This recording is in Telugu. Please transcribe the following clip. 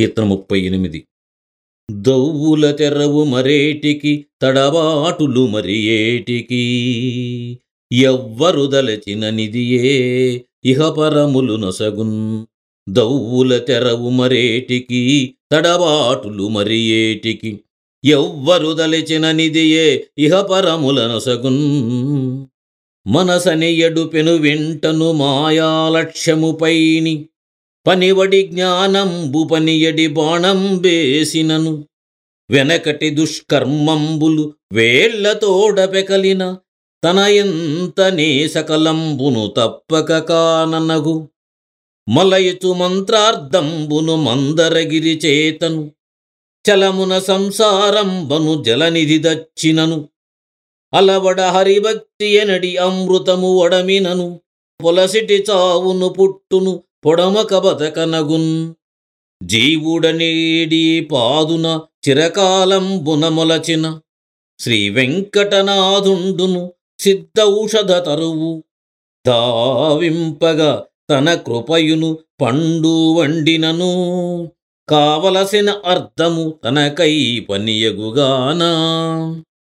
కీర్తన ముప్పై ఎనిమిది. దౌవుల తెరవు మరేటికి తడబాటులు మరి ఏటికి ఎవ్వరు దలచిన నిదియే ఇహపరములు నొసగున్. దౌవుల తెరవు మరేటికి తడబాటులు మరి ఏటికి ఎవ్వరు దలచిన నిదియే ఇహపరముల నొసగున్. మనసని ఎడుపెను వెంటను మాయాలక్ష్యముపైని పనివడి జ్ఞానంబు పనియడి బాణం వేసినను. వెనకటి దుష్కర్మంబులు వేళ్ళతోడపెకలిన తన ఎంతనే సకలంబును తప్పక కాననగు. మలయచు మంత్రార్థంబును మందరగిరి చేతను. చలమున సంసారంబను జలనిధి దచ్చినను. అలవడ హరిభక్తి ఎనడి అమృతము వడమినను. పొలసిటి చావును పుట్టును. పొడమ బతకనగున్ జీవుడనేడి పాదున చిరకాలం బునమొలచిన. శ్రీ వెంకటనాథుండును సిద్ధౌషధ తరువు. దావింపగా తన కృపయును పండు వండినను. కావలసిన అర్థము తనకై పనియగుగానా.